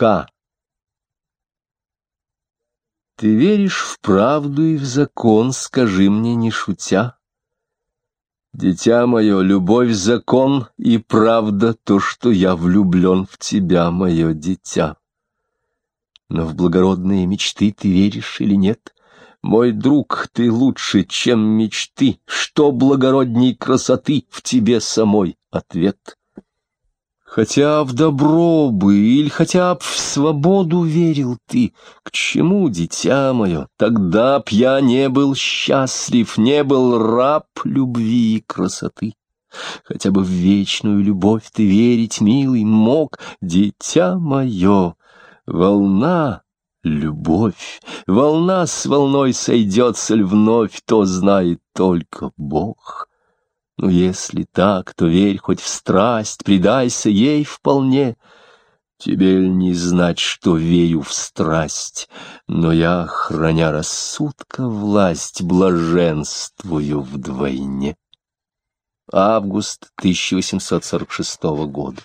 К. Ты веришь в правду и в закон, скажи мне, не шутя. Дитя мое, любовь — закон и правда то, что я влюблен в тебя, мое дитя. Но в благородные мечты ты веришь или нет? Мой друг, ты лучше, чем мечты, что благородней красоты в тебе самой ответ. Хотя в добро бы, или хотя б в свободу верил ты, к чему, дитя мое, тогда б я не был счастлив, не был раб любви и красоты. Хотя бы в вечную любовь ты верить, милый, мог, дитя мое, волна — любовь, волна с волной сойдется ль вновь, то знает только Бог. Ну, если так, то верь хоть в страсть, предайся ей вполне. Тебе ль не знать, что верю в страсть, но я, храня рассудка власть, блаженствую вдвойне. Август 1846 года.